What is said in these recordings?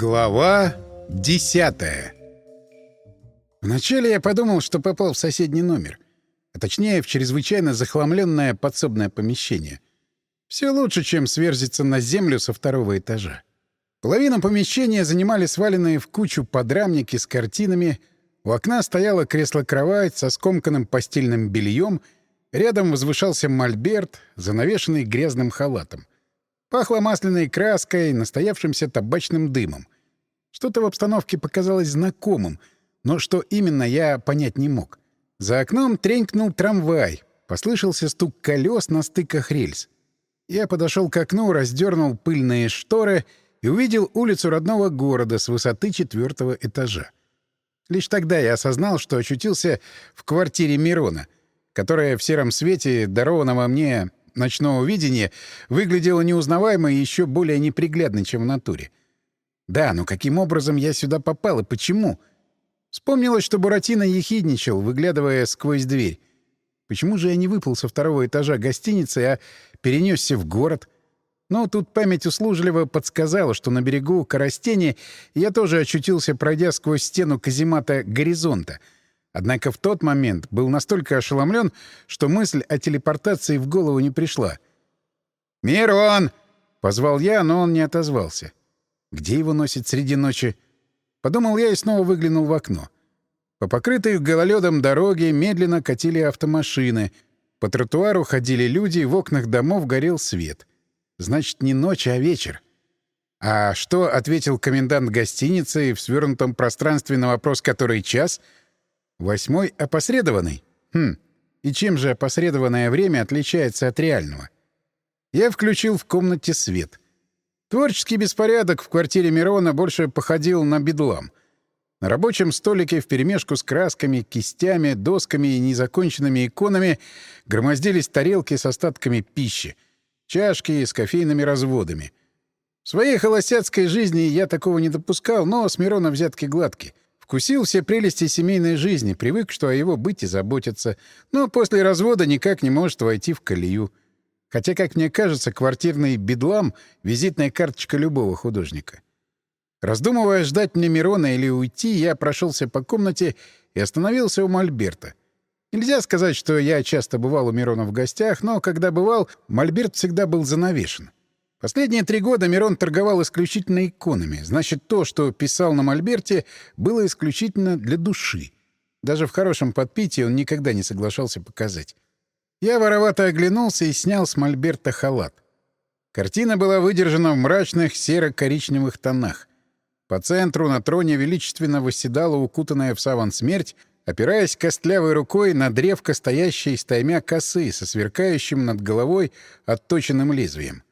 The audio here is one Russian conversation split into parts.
Глава десятая Вначале я подумал, что попал в соседний номер, а точнее в чрезвычайно захламленное подсобное помещение. Все лучше, чем сверзиться на землю со второго этажа. Половину помещения занимали сваленные в кучу подрамники с картинами, у окна стояло кресло-кровать со скомканным постельным бельем, рядом возвышался мольберт, занавешенный грязным халатом. Пахло масляной краской, настоявшимся табачным дымом. Что-то в обстановке показалось знакомым, но что именно, я понять не мог. За окном тренькнул трамвай, послышался стук колес на стыках рельс. Я подошел к окну, раздернул пыльные шторы и увидел улицу родного города с высоты четвертого этажа. Лишь тогда я осознал, что очутился в квартире Мирона, которая в сером свете, дарованного мне ночного видения выглядела неузнаваемо и еще более неприглядно, чем в натуре. Да, но каким образом я сюда попал и почему? Вспомнилось, что Буратино ехидничал, выглядывая сквозь дверь. Почему же я не выпал со второго этажа гостиницы, а перенесся в город? Но тут память услужливо подсказала, что на берегу Коростени я тоже очутился, пройдя сквозь стену каземата горизонта — Однако в тот момент был настолько ошеломлен, что мысль о телепортации в голову не пришла. «Мирон!» — позвал я, но он не отозвался. «Где его носит среди ночи?» Подумал я и снова выглянул в окно. По покрытой гололедом дороге медленно катили автомашины. По тротуару ходили люди, в окнах домов горел свет. Значит, не ночь, а вечер. А что ответил комендант гостиницы в свернутом пространстве на вопрос «который час?» — Восьмой — опосредованный? Хм, и чем же опосредованное время отличается от реального? Я включил в комнате свет. Творческий беспорядок в квартире Мирона больше походил на бедлам. На рабочем столике вперемешку с красками, кистями, досками и незаконченными иконами громоздились тарелки с остатками пищи, чашки с кофейными разводами. В своей холостяцкой жизни я такого не допускал, но с Мирона взятки гладкие — Вкусил все прелести семейной жизни, привык, что о его быте заботятся, но после развода никак не может войти в колею. Хотя, как мне кажется, квартирный бедлам — визитная карточка любого художника. Раздумывая, ждать мне Мирона или уйти, я прошелся по комнате и остановился у Мольберта. Нельзя сказать, что я часто бывал у Мирона в гостях, но когда бывал, Мольберт всегда был занавешен. Последние три года Мирон торговал исключительно иконами. Значит, то, что писал на Мольберте, было исключительно для души. Даже в хорошем подпитии он никогда не соглашался показать. Я воровато оглянулся и снял с Мольберта халат. Картина была выдержана в мрачных серо-коричневых тонах. По центру на троне величественно восседала укутанная в саван смерть, опираясь костлявой рукой на древко стоящей стаймя косы со сверкающим над головой отточенным лезвием.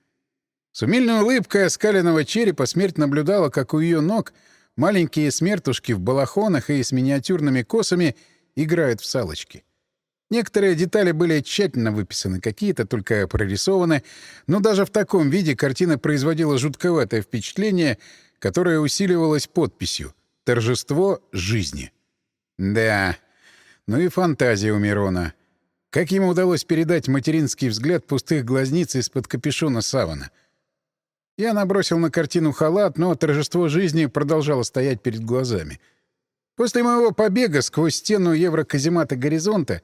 С умильной улыбкой оскаленного черепа смерть наблюдала, как у ее ног маленькие смертушки в балахонах и с миниатюрными косами играют в салочки. Некоторые детали были тщательно выписаны, какие-то только прорисованы, но даже в таком виде картина производила жутковатое впечатление, которое усиливалось подписью «Торжество жизни». Да, ну и фантазия у Мирона. Как ему удалось передать материнский взгляд пустых глазниц из-под капюшона савана — я набросил на картину халат, но торжество жизни продолжало стоять перед глазами. После моего побега сквозь стену евроказемата «Горизонта»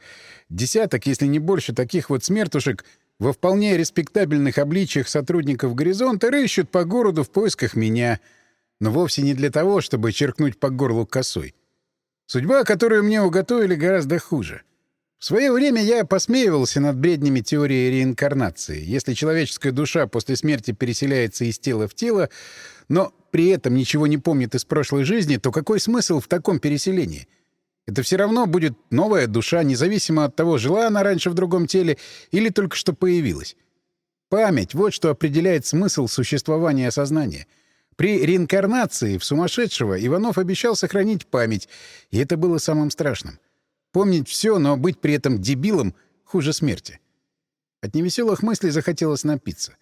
десяток, если не больше, таких вот смертушек во вполне респектабельных обличиях сотрудников «Горизонта» рыщут по городу в поисках меня, но вовсе не для того, чтобы черкнуть по горлу косой. Судьба, которую мне уготовили, гораздо хуже — в свое время я посмеивался над бреднями теории реинкарнации. Если человеческая душа после смерти переселяется из тела в тело, но при этом ничего не помнит из прошлой жизни, то какой смысл в таком переселении? Это все равно будет новая душа, независимо от того, жила она раньше в другом теле или только что появилась. Память — вот что определяет смысл существования сознания. При реинкарнации в сумасшедшего Иванов обещал сохранить память, и это было самым страшным — Помнить все, но быть при этом дебилом хуже смерти. От невеселых мыслей захотелось напиться.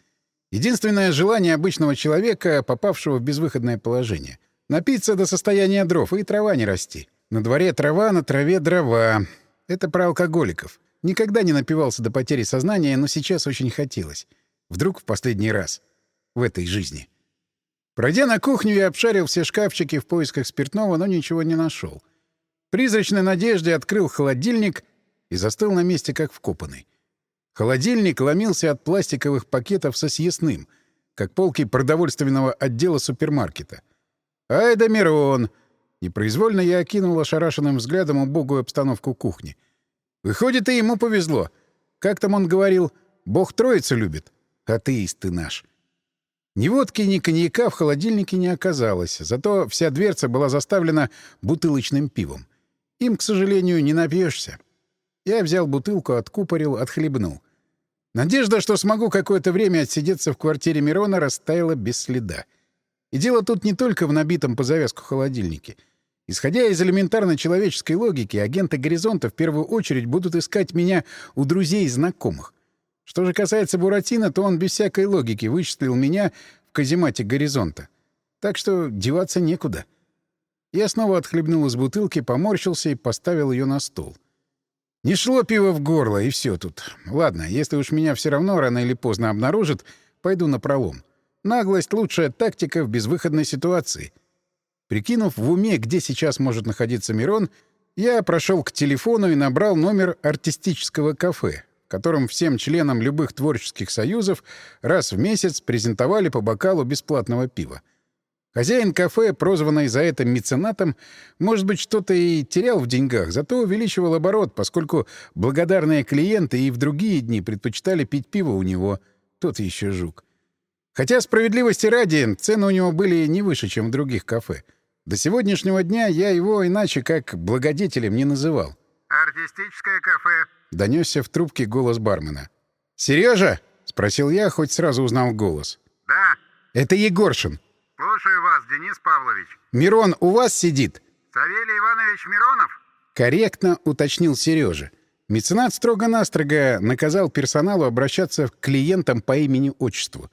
Единственное желание обычного человека, попавшего в безвыходное положение. Напиться до состояния дров и трава не расти. На дворе трава, на траве дрова. Это про алкоголиков. Никогда не напивался до потери сознания, но сейчас очень хотелось. Вдруг в последний раз. В этой жизни. Пройдя на кухню, я обшарил все шкафчики в поисках спиртного, но ничего не нашел. Призрачной надежде открыл холодильник и застыл на месте, как вкопанный. Холодильник ломился от пластиковых пакетов со съестным, как полки продовольственного отдела супермаркета. «Ай да Мирон!» Непроизвольно я окинул ошарашенным взглядом убогую обстановку кухни. Выходит, и ему повезло. Как там он говорил, «Бог троицу любит». Атеист ты наш. Ни водки, ни коньяка в холодильнике не оказалось, зато вся дверца была заставлена бутылочным пивом. Им, к сожалению, не напьешься. Я взял бутылку, откупорил, отхлебнул. Надежда, что смогу какое-то время отсидеться в квартире Мирона, растаяла без следа. И дело тут не только в набитом по завязку холодильнике. Исходя из элементарной человеческой логики, агенты «Горизонта» в первую очередь будут искать меня у друзей и знакомых. Что же касается Буратино, то он без всякой логики вычислил меня в каземате «Горизонта». Так что деваться некуда. Я снова отхлебнул из бутылки, поморщился и поставил ее на стол. Не шло пиво в горло, и все тут. Ладно, если уж меня все равно рано или поздно обнаружат, пойду на пролом. Наглость — лучшая тактика в безвыходной ситуации. Прикинув в уме, где сейчас может находиться Мирон, я прошел к телефону и набрал номер артистического кафе, в котором всем членам любых творческих союзов раз в месяц презентовали по бокалу бесплатного пива. Хозяин кафе, прозванный за это меценатом, может быть, что-то и терял в деньгах, зато увеличивал оборот, поскольку благодарные клиенты и в другие дни предпочитали пить пиво у него. Тот еще жук. Хотя, справедливости ради, цены у него были не выше, чем в других кафе. До сегодняшнего дня я его иначе как благодетелем не называл. «Артистическое кафе», — донесся в трубке голос бармена. «Сережа?» — спросил я, хоть сразу узнал голос. «Да». «Это Егоршин». «Слушаю вас, Денис Павлович». «Мирон у вас сидит?» «Савелий Иванович Миронов?» Корректно уточнил Сережа. Меценат строго-настрого наказал персоналу обращаться к клиентам по имени-отчеству.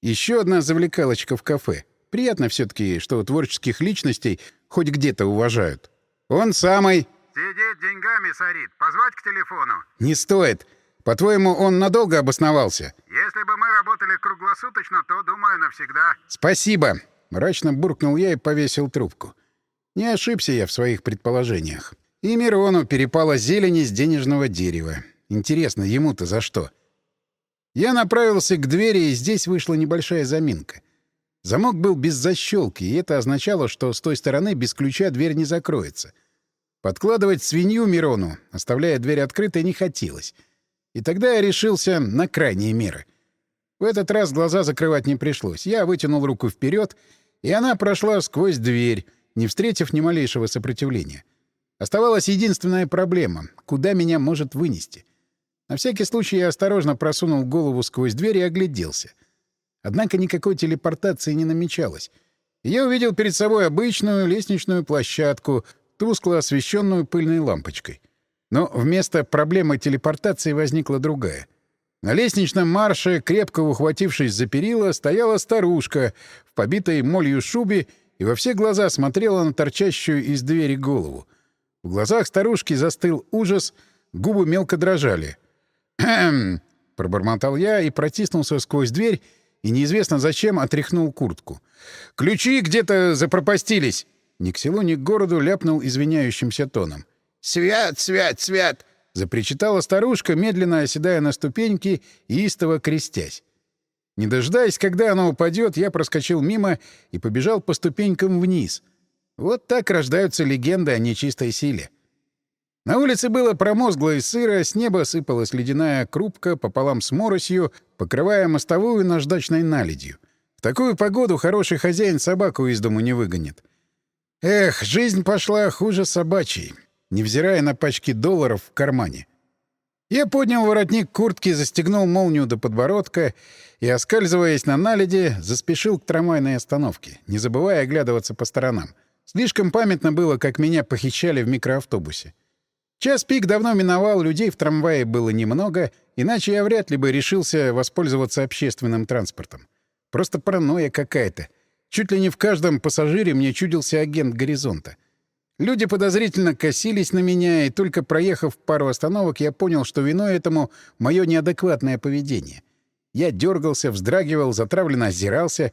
Еще одна завлекалочка в кафе. Приятно все-таки, что творческих личностей хоть где-то уважают. Он самый... «Сидеть деньгами сорит. Позвать к телефону?» «Не стоит. По-твоему, он надолго обосновался?» «Если бы мы работали круглосуточно, то, думаю, навсегда». «Спасибо!» — мрачно буркнул я и повесил трубку. Не ошибся я в своих предположениях. И Мирону перепала зелени с денежного дерева. Интересно, ему-то за что? Я направился к двери, и здесь вышла небольшая заминка. Замок был без защелки, и это означало, что с той стороны без ключа дверь не закроется. Подкладывать свинью Мирону, оставляя дверь открытой, не хотелось. И тогда я решился на крайние меры. В этот раз глаза закрывать не пришлось. Я вытянул руку вперед, и она прошла сквозь дверь, не встретив ни малейшего сопротивления. Оставалась единственная проблема — куда меня может вынести. На всякий случай я осторожно просунул голову сквозь дверь и огляделся. Однако никакой телепортации не намечалось. я увидел перед собой обычную лестничную площадку, тускло освещенную пыльной лампочкой. Но вместо проблемы телепортации возникла другая. На лестничном марше, крепко ухватившись за перила, стояла старушка в побитой молью шубе и во все глаза смотрела на торчащую из двери голову. В глазах старушки застыл ужас, губы мелко дрожали. «Хм!» — пробормотал я и протиснулся сквозь дверь, и неизвестно зачем отряхнул куртку. «Ключи где-то запропастились!» Ни к селу, ни к городу ляпнул извиняющимся тоном. «Свят, свят, свят!» — запричитала старушка, медленно оседая на ступеньки и истово крестясь. Не дожидаясь, когда она упадет, я проскочил мимо и побежал по ступенькам вниз. Вот так рождаются легенды о нечистой силе. На улице было промозгло и сыро, с неба сыпалась ледяная крупка пополам с моросью, покрывая мостовую наждачной наледью. В такую погоду хороший хозяин собаку из дому не выгонит. Эх, жизнь пошла хуже собачьей невзирая на пачки долларов в кармане. Я поднял воротник куртки, застегнул молнию до подбородка и, оскальзываясь на наледи, заспешил к трамвайной остановке, не забывая оглядываться по сторонам. Слишком памятно было, как меня похищали в микроавтобусе. Час пик давно миновал, людей в трамвае было немного, иначе я вряд ли бы решился воспользоваться общественным транспортом. Просто паранойя какая-то. Чуть ли не в каждом пассажире мне чудился агент «Горизонта». Люди подозрительно косились на меня, и только проехав пару остановок, я понял, что виной этому мое неадекватное поведение. Я дергался, вздрагивал, затравленно озирался.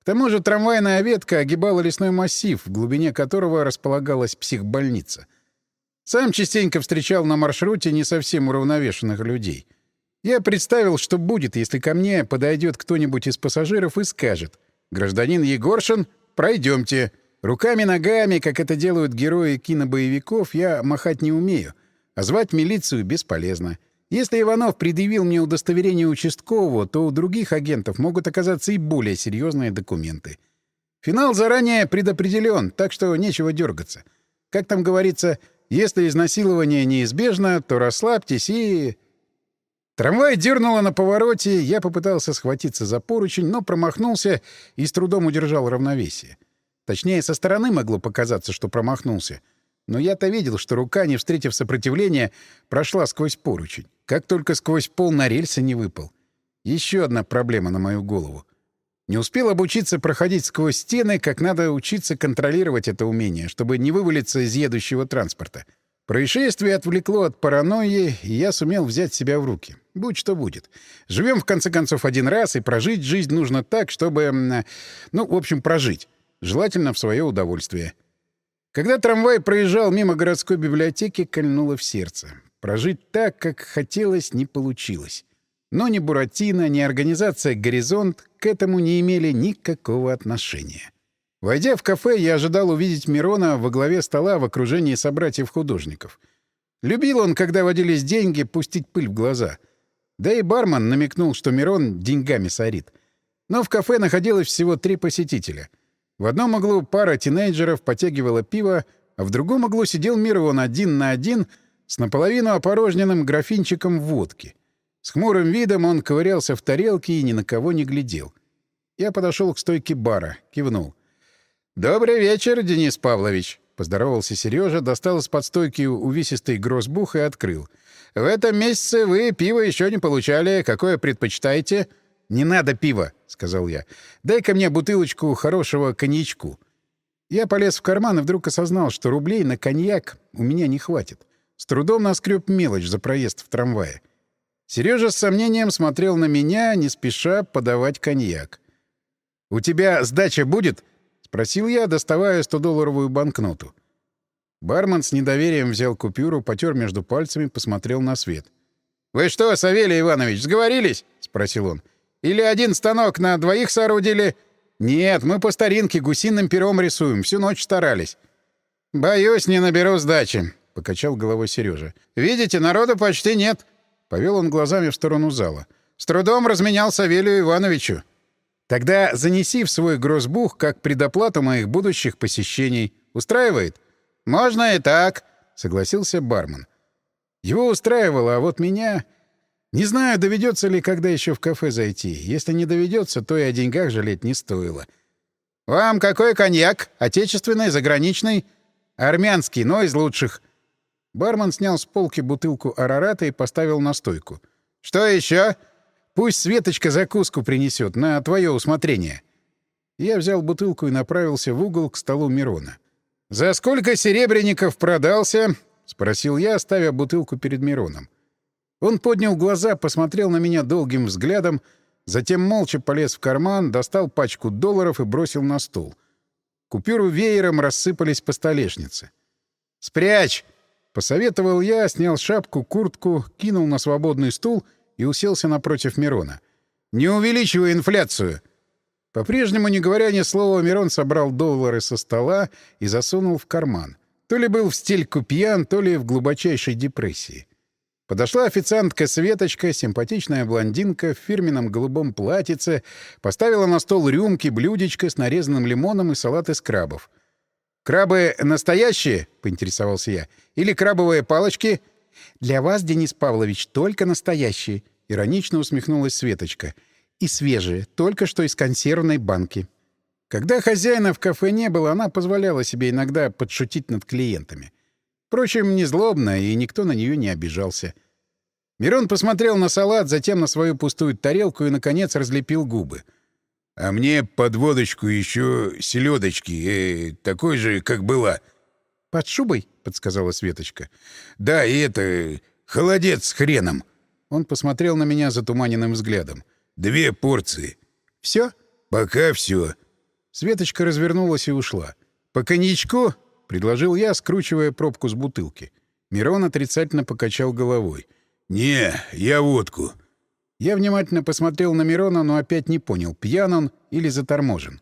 К тому же трамвайная ветка огибала лесной массив, в глубине которого располагалась психбольница. Сам частенько встречал на маршруте не совсем уравновешенных людей. Я представил, что будет, если ко мне подойдет кто-нибудь из пассажиров и скажет «Гражданин Егоршин, пройдемте». Руками-ногами, как это делают герои кинобоевиков, я махать не умею, а звать милицию бесполезно. Если Иванов предъявил мне удостоверение участкового, то у других агентов могут оказаться и более серьезные документы. Финал заранее предопределен, так что нечего дергаться. Как там говорится, если изнасилование неизбежно, то расслабьтесь и... Трамвай дернуло на повороте, я попытался схватиться за поручень, но промахнулся и с трудом удержал равновесие. Точнее, со стороны могло показаться, что промахнулся. Но я-то видел, что рука, не встретив сопротивления, прошла сквозь поручень. Как только сквозь пол на рельсы не выпал. Еще одна проблема на мою голову. Не успел обучиться проходить сквозь стены, как надо учиться контролировать это умение, чтобы не вывалиться из едущего транспорта. Происшествие отвлекло от паранойи, и я сумел взять себя в руки. Будь что будет. Живем, в конце концов, один раз, и прожить жизнь нужно так, чтобы... Ну, в общем, прожить. Желательно в свое удовольствие. Когда трамвай проезжал мимо городской библиотеки, кольнуло в сердце. Прожить так, как хотелось, не получилось. Но ни Буратино, ни организация «Горизонт» к этому не имели никакого отношения. Войдя в кафе, я ожидал увидеть Мирона во главе стола в окружении собратьев-художников. Любил он, когда водились деньги, пустить пыль в глаза. Да и бармен намекнул, что Мирон деньгами сорит. Но в кафе находилось всего три посетителя — в одном углу пара тинейджеров потягивала пиво, а в другом углу сидел Мирон один на один с наполовину опорожненным графинчиком водки. С хмурым видом он ковырялся в тарелке и ни на кого не глядел. Я подошел к стойке бара, кивнул. «Добрый вечер, Денис Павлович!» — поздоровался Сережа, достал из-под стойки увесистый гроссбух и открыл. «В этом месяце вы пиво еще не получали. Какое предпочитаете?» «Не надо пива», — сказал я. «Дай-ка мне бутылочку хорошего коньячку». Я полез в карман и вдруг осознал, что рублей на коньяк у меня не хватит. С трудом наскреб мелочь за проезд в трамвае. Сережа с сомнением смотрел на меня, не спеша подавать коньяк. «У тебя сдача будет?» — спросил я, доставая 100-долларовую банкноту. Бармен с недоверием взял купюру, потер между пальцами, посмотрел на свет. «Вы что, Савелий Иванович, сговорились?» — спросил он. Или один станок на двоих соорудили? Нет, мы по старинке гусиным пером рисуем, всю ночь старались. Боюсь, не наберу сдачи, — покачал головой Сережа. Видите, народу почти нет. Повел он глазами в сторону зала. С трудом разменял Савелию Ивановичу. Тогда занеси в свой гроссбух как предоплату моих будущих посещений. Устраивает? Можно и так, — согласился бармен. Его устраивало, а вот меня... Не знаю, доведется ли когда еще в кафе зайти. Если не доведется, то и о деньгах жалеть не стоило. «Вам какой коньяк? Отечественный, заграничный?» «Армянский, но из лучших». Бармен снял с полки бутылку арарата и поставил на стойку. «Что еще? Пусть Светочка закуску принесет на твое усмотрение». Я взял бутылку и направился в угол к столу Мирона. «За сколько серебряников продался?» — спросил я, ставя бутылку перед Мироном. Он поднял глаза, посмотрел на меня долгим взглядом, затем молча полез в карман, достал пачку долларов и бросил на стол. Купюры веером рассыпались по столешнице. «Спрячь!» — посоветовал я, снял шапку, куртку, кинул на свободный стул и уселся напротив Мирона. «Не увеличивай инфляцию!» По-прежнему, не говоря ни слова, Мирон собрал доллары со стола и засунул в карман. То ли был в стельку пьян, то ли в глубочайшей депрессии. Подошла официантка Светочка, симпатичная блондинка в фирменном голубом платьице, поставила на стол рюмки, блюдечко с нарезанным лимоном и салат из крабов. «Крабы настоящие?» — поинтересовался я. «Или крабовые палочки?» «Для вас, Денис Павлович, только настоящие», — иронично усмехнулась Светочка. «И свежие, только что из консервной банки». Когда хозяина в кафе не было, она позволяла себе иногда подшутить над клиентами. Впрочем, не злобно, и никто на нее не обижался. Мирон посмотрел на салат, затем на свою пустую тарелку и, наконец, разлепил губы. — А мне под водочку еще селедочки, э, такой же, как была. — Под шубой? — подсказала Светочка. — Да, и это... холодец с хреном. Он посмотрел на меня затуманенным взглядом. — Две порции. — Все? — Пока все. Светочка развернулась и ушла. «По коньячку?» — предложил я, скручивая пробку с бутылки. Мирон отрицательно покачал головой. «Не, я водку». Я внимательно посмотрел на Мирона, но опять не понял, пьян он или заторможен.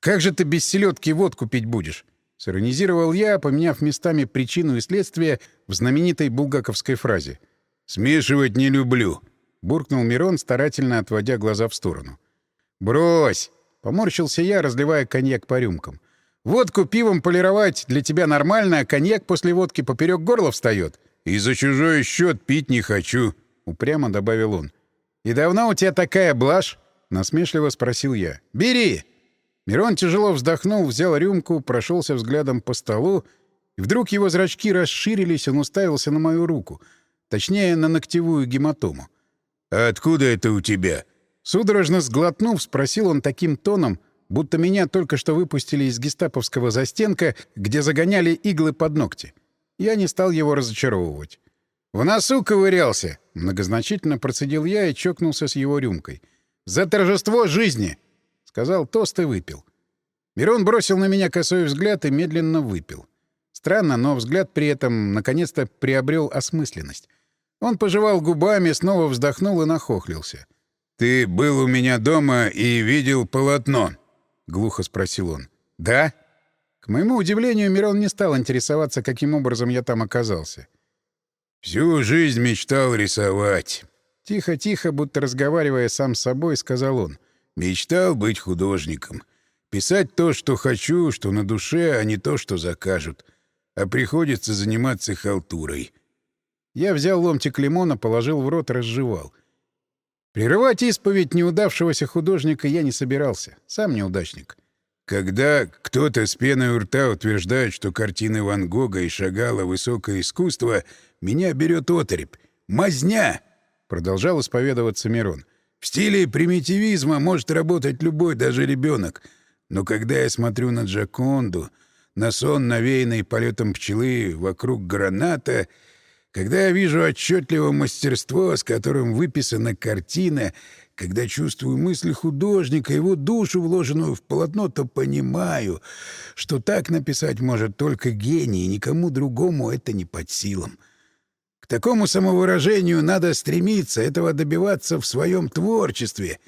«Как же ты без селедки водку пить будешь?» — сиронизировал я, поменяв местами причину и следствие в знаменитой булгаковской фразе. «Смешивать не люблю», — буркнул Мирон, старательно отводя глаза в сторону. «Брось!» — поморщился я, разливая коньяк по рюмкам. «Водку пивом полировать для тебя нормально, а коньяк после водки поперек горла встает. «И за чужой счет пить не хочу», — упрямо добавил он. «И давно у тебя такая блажь?» — насмешливо спросил я. «Бери!» Мирон тяжело вздохнул, взял рюмку, прошелся взглядом по столу, и вдруг его зрачки расширились, он уставился на мою руку, точнее, на ногтевую гематому. «А откуда это у тебя?» Судорожно сглотнув, спросил он таким тоном, будто меня только что выпустили из гестаповского застенка, где загоняли иглы под ногти. Я не стал его разочаровывать. «В носу ковырялся!» — многозначительно процедил я и чокнулся с его рюмкой. «За торжество жизни!» — сказал тост и выпил. Мирон бросил на меня косой взгляд и медленно выпил. Странно, но взгляд при этом наконец-то приобрел осмысленность. Он пожевал губами, снова вздохнул и нахохлился. «Ты был у меня дома и видел полотно?» — глухо спросил он. «Да?» К моему удивлению, Мирон не стал интересоваться, каким образом я там оказался. «Всю жизнь мечтал рисовать». Тихо-тихо, будто разговаривая сам с собой, сказал он. «Мечтал быть художником. Писать то, что хочу, что на душе, а не то, что закажут. А приходится заниматься халтурой». Я взял ломтик лимона, положил в рот, разжевал. Прерывать исповедь неудавшегося художника я не собирался. Сам неудачник. Когда кто-то с пеной у рта утверждает, что картины Ван Гога и Шагала — высокое искусство, меня берет оторопь. «Мазня!» — продолжал исповедоваться Мирон. «В стиле примитивизма может работать любой, даже ребенок. Но когда я смотрю на Джаконду, на сон, навеянный полетом пчелы вокруг граната, когда я вижу отчетливо мастерство, с которым выписана картина, когда чувствую мысли художника, его душу, вложенную в полотно, то понимаю, что так написать может только гений, и никому другому это не под силам. К такому самовыражению надо стремиться, этого добиваться в своем творчестве.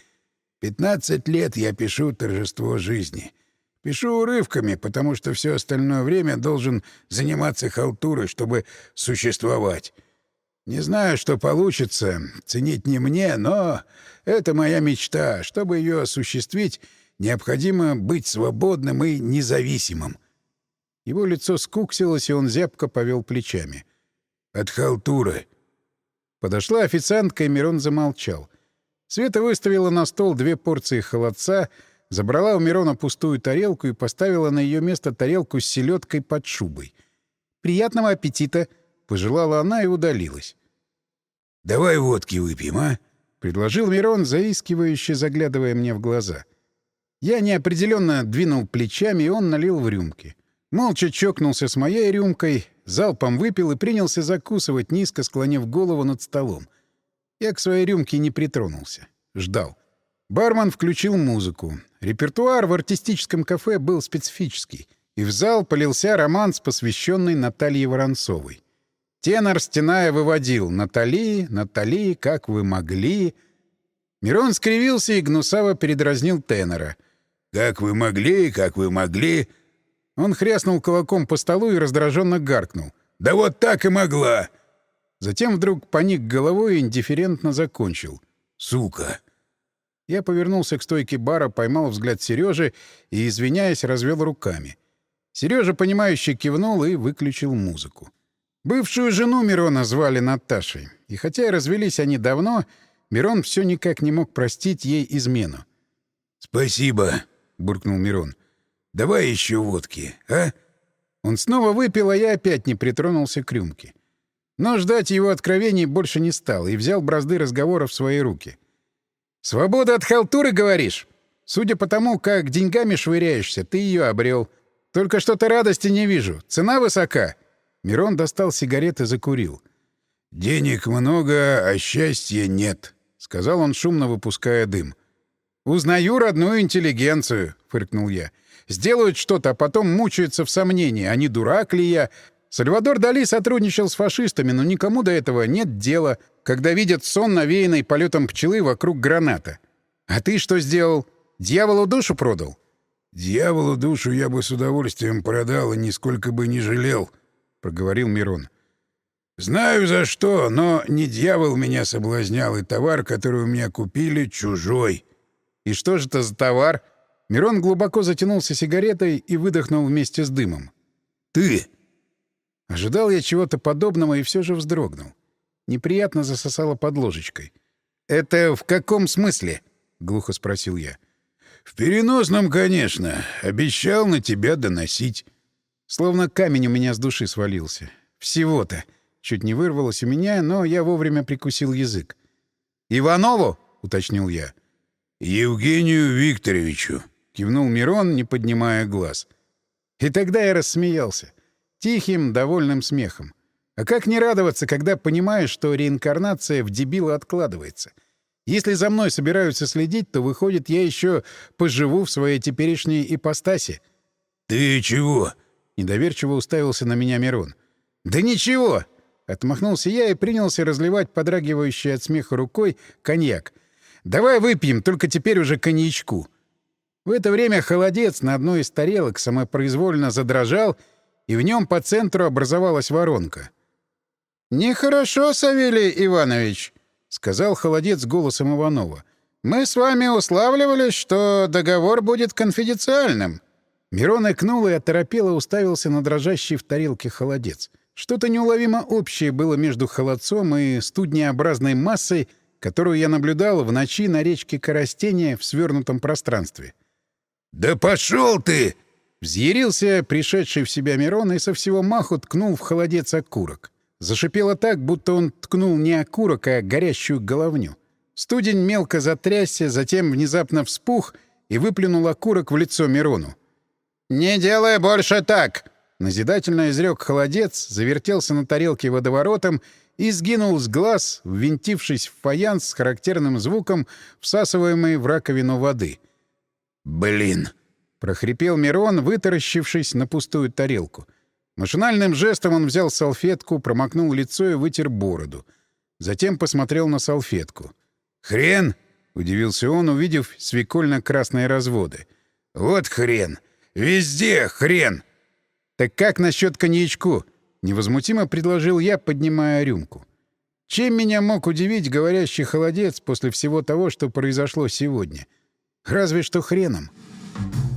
Пятнадцать лет я пишу «Торжество жизни». Пишу урывками, потому что все остальное время должен заниматься халтурой, чтобы существовать. Не знаю, что получится, ценить не мне, но это моя мечта. Чтобы ее осуществить, необходимо быть свободным и независимым. Его лицо скуксилось, и он зябко повел плечами. «От халтуры». Подошла официантка, и Мирон замолчал. Света выставила на стол две порции холодца — Забрала у Мирона пустую тарелку и поставила на ее место тарелку с селедкой под шубой. «Приятного аппетита!» — пожелала она и удалилась. «Давай водки выпьем, а?» — предложил Мирон, заискивающе заглядывая мне в глаза. Я неопределенно двинул плечами, и он налил в рюмки. Молча чокнулся с моей рюмкой, залпом выпил и принялся закусывать, низко склонив голову над столом. Я к своей рюмке не притронулся. Ждал. Бармен включил музыку. Репертуар в артистическом кафе был специфический, и в зал полился романс, посвященный Наталье Воронцовой. Тенор, стеная, выводил «Натали, Натали, как вы могли...» Мирон скривился и гнусаво передразнил тенора. «Как вы могли, как вы могли...» Он хряснул кулаком по столу и раздраженно гаркнул. «Да вот так и могла!» Затем вдруг поник головой и индифферентно закончил. «Сука!» Я повернулся к стойке бара, поймал взгляд Сережи и, извиняясь, развел руками. Сережа, понимающе кивнул и выключил музыку. Бывшую жену Мирона звали Наташей, и хотя и развелись они давно, Мирон все никак не мог простить ей измену. «Спасибо», — буркнул Мирон. «Давай еще водки, а?» Он снова выпил, а я опять не притронулся к рюмке. Но ждать его откровений больше не стал и взял бразды разговора в свои руки. «Свобода от халтуры, говоришь? Судя по тому, как деньгами швыряешься, ты ее обрел. Только что-то радости не вижу. Цена высока». Мирон достал сигареты и закурил. «Денег много, а счастья нет», — сказал он, шумно выпуская дым. «Узнаю родную интеллигенцию», — фыркнул я. «Сделают что-то, а потом мучаются в сомнении, а не дурак ли я? Сальвадор Дали сотрудничал с фашистами, но никому до этого нет дела, когда видят сон, навеянный полетом пчелы вокруг граната. А ты что сделал? Дьяволу душу продал?» «Дьяволу душу я бы с удовольствием продал и нисколько бы не жалел», — проговорил Мирон. «Знаю за что, но не дьявол меня соблазнял, и товар, который у меня купили, чужой». «И что же это за товар?» Мирон глубоко затянулся сигаретой и выдохнул вместе с дымом. «Ты!» Ожидал я чего-то подобного и все же вздрогнул. Неприятно засосало под ложечкой. «Это в каком смысле?» — глухо спросил я. «В переносном, конечно. Обещал на тебя доносить». Словно камень у меня с души свалился. Всего-то. Чуть не вырвалось у меня, но я вовремя прикусил язык. «Иванову?» — уточнил я. «Евгению Викторовичу», — кивнул Мирон, не поднимая глаз. И тогда я рассмеялся. Тихим, довольным смехом. А как не радоваться, когда понимаешь, что реинкарнация в дебила откладывается? Если за мной собираются следить, то, выходит, я еще поживу в своей теперешней ипостаси. «Ты чего?» — недоверчиво уставился на меня Мирон. «Да ничего!» — отмахнулся я и принялся разливать подрагивающий от смеха рукой коньяк. Давай выпьем, только теперь уже коньячку. В это время холодец на одной из тарелок самопроизвольно задрожал, и в нем по центру образовалась воронка. «Нехорошо, Савелий Иванович», — сказал холодец голосом Иванова. «Мы с вами уславливались, что договор будет конфиденциальным». Мирон икнул и оторопело уставился на дрожащий в тарелке холодец. Что-то неуловимо общее было между холодцом и студнеобразной массой, которую я наблюдал в ночи на речке Коростения в свернутом пространстве. «Да пошел ты!» Взъярился пришедший в себя Мирон и со всего маху ткнул в холодец окурок. Зашипело так, будто он ткнул не окурок, а горящую головню. Студень мелко затрясся, затем внезапно вспух и выплюнул окурок в лицо Мирону. «Не делай больше так!» Назидательно изрек холодец, завертелся на тарелке водоворотом и сгинул с глаз, ввинтившись в фаянс с характерным звуком, всасываемой в раковину воды. «Блин!» — прохрипел Мирон, вытаращившись на пустую тарелку. Машинальным жестом он взял салфетку, промокнул лицо и вытер бороду. Затем посмотрел на салфетку. «Хрен!» — удивился он, увидев свекольно-красные разводы. «Вот хрен! Везде хрен!» «Так как насчет коньячку?» Невозмутимо предложил я, поднимая рюмку. Чем меня мог удивить говорящий холодец после всего того, что произошло сегодня? Разве что хреном. —